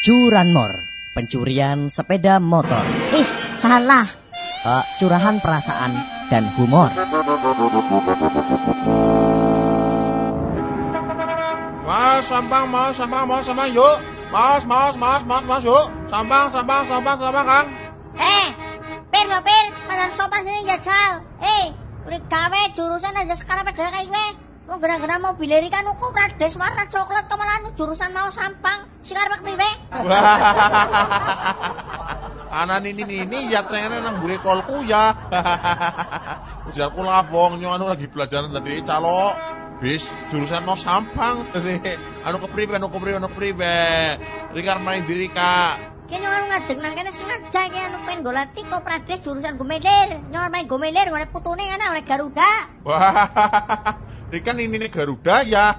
Curanmor, pencurian sepeda motor. Ih, salah. Uh, curahan perasaan dan humor. Mas, sampang, mas, sampang, mas, sampang, yuk. Mas, mas, mas, mas, mas, yuk. Sampang, sampang, sampang, sampang, Kang. Eh, pir sopir, padan sopan sini jajal. Eh, udah gawe jurusan aja sekarang pada kayak gue. Mau gara-gara mau bileri kan uku rades warna coklat kemalan jurusan mau sampang. Pak priwe. Anak ini ini ya ternyata nang bule kolku ya. Ujarku labong nyong anu lagi pelajaran tadi calo bis jurusan mau sampang tadi anu kepriwe anu kepriwe anu kepriwe Rikar main diri kak Kayaknya orang ngadeg nang kene sengaja kayak anu pengen golati prades jurusan gomelir. Nyor main gomelir ngene putune ana oleh Garuda. Wah, Rikan ini nih Garuda ya.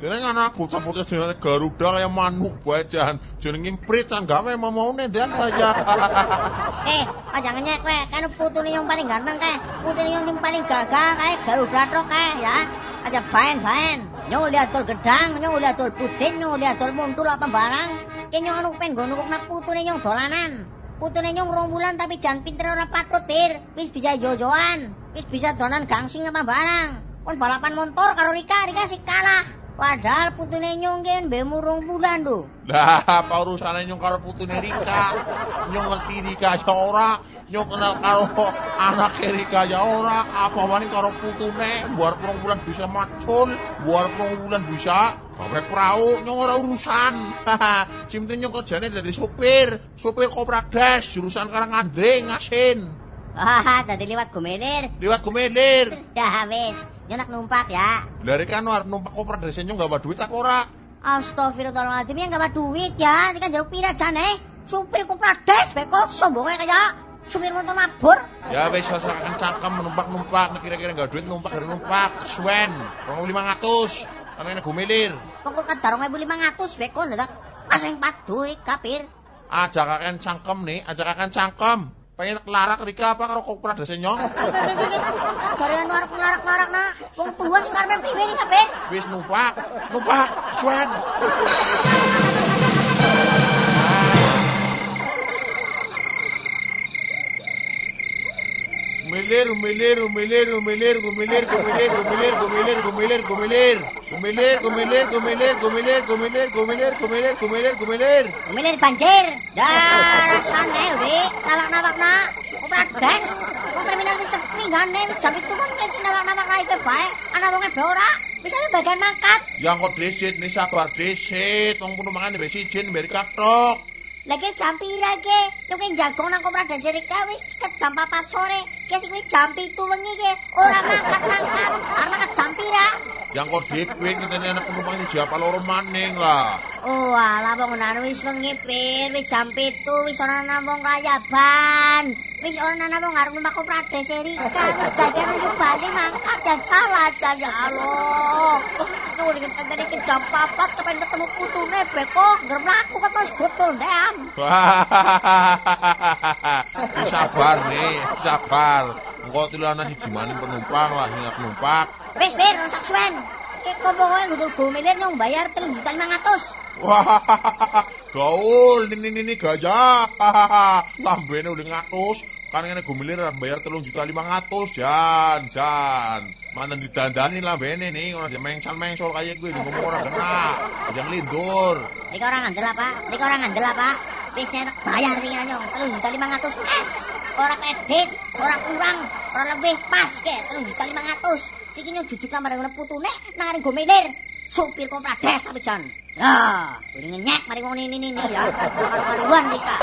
Jadi anak bocah-bocah jenenge Garuda kayak manuk bajan. Jenenge imprit kan gawe mau mau dan aja. Eh, aja ngenyek kowe, kan putune yang paling ganteng kae. Putune yang paling gagah kae Garuda tok kae ya. Aja baen-baen. Lihat tol gedang, lihat tol nyong lihat tol muntul apa barang. Ki nyong anu pengen go nukuk putune nyong dolanan. Putune nyong rong bulan tapi jan pinter ora patut, Pir. Wis bisa jojoan, wis bisa dolanan gangsing apa barang. Kon balapan motor karo Rika, Rika sih kalah. Padahal putune nyong ki mbemu rong bulan lho. Lah, apa urusane nyong karo putune Rika? Nyong ngerti Rika ya ora, nyong kenal karo anak Rika ya ora, apa maning karo putune, buar rong bulan bisa macul, buar rong bulan bisa gawe perahu, nyong ora urusan. Sing penting nyong kerjane dadi supir, supir koprades, jurusan Karangandre ngasin. Wah, tadi lewat gomelir. Liwat gumelir. Ya wis, nyenak numpak ya. Dari kan war numpak koprades nyong gawa duit apa ora? Astagfirullahaladzim ya nggak duit ya. Ini kan jeruk pira jane. Supir kuprades beko sombongnya kayak supir motor mabur. Ya wis ora akan cangkem numpak-numpak, nek kira-kira enggak duit numpak dari numpak, kesuwen, 2500. Karena gumilir. Pokok kan darong 1500 beko ndak. Pasang paduit kapir. Ajak akan cangkem nih, ajak akan cangkem. Pengen larak Rika apa karo kopra desa nyong? Garian warak larak larak nak. Wong tua sing karepe priwe iki kapir. Wis numpak, numpak, kesuwen. Gumilir, gumilir, gumilir, gumilir, gumilir, gumilir, gumilir, gumilir, gumilir, gumilir, gumilir, gumilir, gumilir, gumilir, gumilir, gumilir, gumilir, gumilir, gumilir. Milir banjir. Dah rasane udah nawak-nawak nak. Kuprades. Wong terminal minggane jangkit tuwon ke sinarang-narang lae bae ana wonge bae ora misalnya bagian mangkat ya kok dhesit nih sabar dhesit wong kudu mangan wis sijin mbek katok Lagi jampi lagi ke? Lu kan jago nang kopra dasar ka wis ke jam 4 sore. Ke sing wis jam 7 wengi ke ora mangkat-mangkat. Ana jam pira? Ya, Yang kok dhewe ngenteni anak penumpang iki jam 4 loro maning lah. Oh ala bangunan wis ngipir, wis jam 7 wis ana nang wong kayaban. Wis ana nang wong arep mlaku Prades Erika, wis dadi iki Bali mangkat ya dan salah ya, ya Allah. Nuwun iki ngenteni kejam papat kepen ketemu putune beko ngrem mlaku ketemu betul ndem. sabar nih, sabar. Engko tilana siji maning penumpang lah sing numpak. Wis, wis, sak suwen. Iki kopo kowe ngutul go nyong bayar 3 juta 500. Wah, gaul, ini ini ini gajah. Lambene udah ngatus. Kan ngene gumilir bayar telung juta lima ratus, jan, jan. Mana didandani lambene nih, orang mengsal mengsol kayak gue, di ngomong orang kena, jangan lindur. Rika orang ngandel apa? Rika orang ngandel apa? Enak bayar sing nyong 3 juta 500 es. Ora kredit, ora kurang, ora lebih pas ke 3 juta 500. Siki nyong jujuk nambah ngono putune nang gomilir. Supir koprades tapi jan. Ya, boleh ngenyek mari ngomong ini ini ya. Karuan Rika.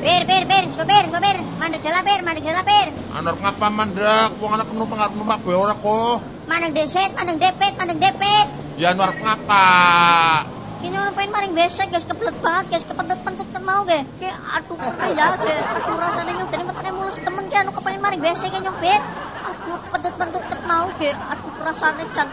Pir, pir, pir, supir, supir, mandek dela pir, mandek dela pir. Anak ngapa mandek, wong anak penumpang arep numpak bae ora kok. Mandek deset, mandek depet, mandek depet. Jan arep ngapa? Kini orang pengen maring besek guys, kebelet banget guys, kepentut-pentut kan mau guys. Kayak aduh kena ya guys, aduh rasanya nyong jadi matanya mulus temen kayak anu kepengen maring besek kayak nyong bet. Aduh kepentut-pentut ket mau guys, aduh rasanya can.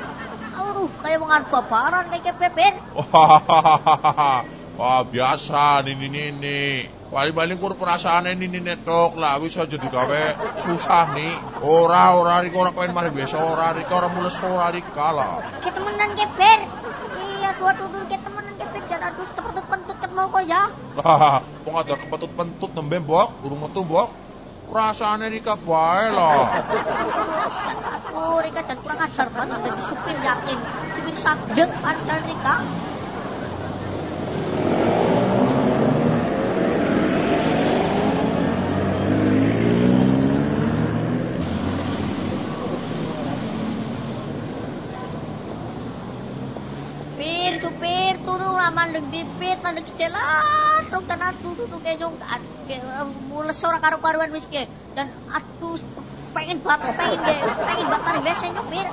Aduh kayak mau ngan babaran kayak kepepet. Wah, biasa nini-nini. Paling-paling kur perasaane nini tok lah wis aja digawe susah nih. Ora ora rika ora pengen mari biasa ora rika ora mules ora rika lah. Ke temenan ber. Iya dua tudur ke temenan ke ber jangan adus tepetut pentut ket mau kok ya. Lah, wong ada kepetut-pentut nembe mbok, urung metu mbok. Perasaane rika bae lah. Aduh, Rika jangan kurang ajar banget jadi supir yakin. Supir sabdek pacar Rika. Supir, supir, turun lah mandek dipit, mandek dong dan aduh, aduh, kayak nyong, ad- kayak mules orang karu-karuan wis dan aduh, pengen banget, pengen ge, pengen mari wes nyong, pir.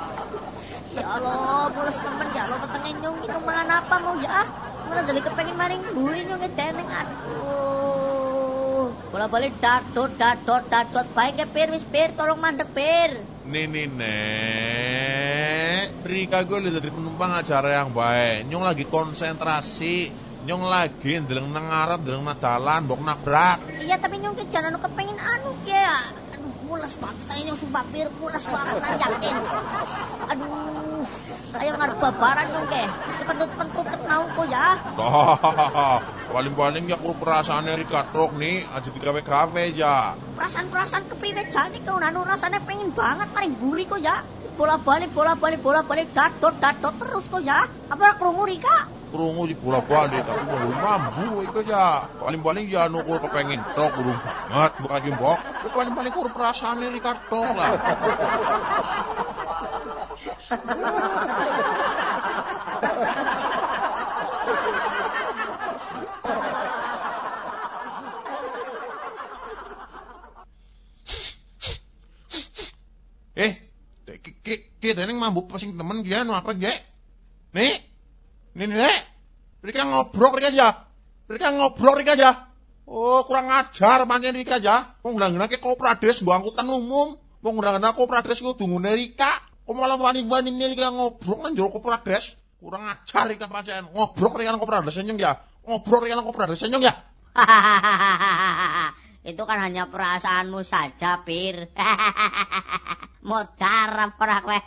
Ya Allah, mules temen, ya Allah, petengin nyong, itu mangan apa mau ya, malah jadi kepengen maring buri nyong ngedeneng, aduh. Bola balik dadot, dadot, dadot, baik ya pir, wis pir, tolong mandek pir. Nini nek, Rika gue udah jadi penumpang acara yang baik. Nyong lagi konsentrasi, nyong lagi ndeleng nang ngarep, ndeleng nang dalan, mbok nabrak. Iya tapi nyong ke jalan kepengen anu ya. Aduh mules banget ayo nyong sumpah pir mules banget nan yakin. Aduh ayo ngarep babaran nyong ke. Terus kepentut-pentut mau kok ya. Paling-paling ya kur perasaane Rika tok nih, aja digawe kafe ya. Perasaan-perasaan kepriwe jane kau anu rasanya pengen banget maring buri kok ya. Bola balik, bola balik, bola balik, dadot, dadot terus kok ya. Apa krungu Rika? Krungu di bola balik tapi mau mambu itu ya. Paling-paling ya anu kur kepengin tok urung banget bukan gimbok. Ya paling-paling kur perasaane Rika tok lah. Eh, ki ki teneng mambu pasing temen dia anu apa ge? Nih. Nih nih. Rika ngobrol Rika aja. Rika ngobrol Rika aja. Oh, kurang ajar pancen Rika aja. Wong ndang-ndang koprades nggo angkutan umum. Wong ndang-ndang koprades ku dungune Rika. Kok malah wani-wani Rika ngobrol nang jero koprades. Kurang ajar Rika pancen. Ngobrol nang koprades nyong ya. Ngobrol nang koprades nyong ya. Itu kan hanya perasaanmu saja, Pir. Modar apa kowe.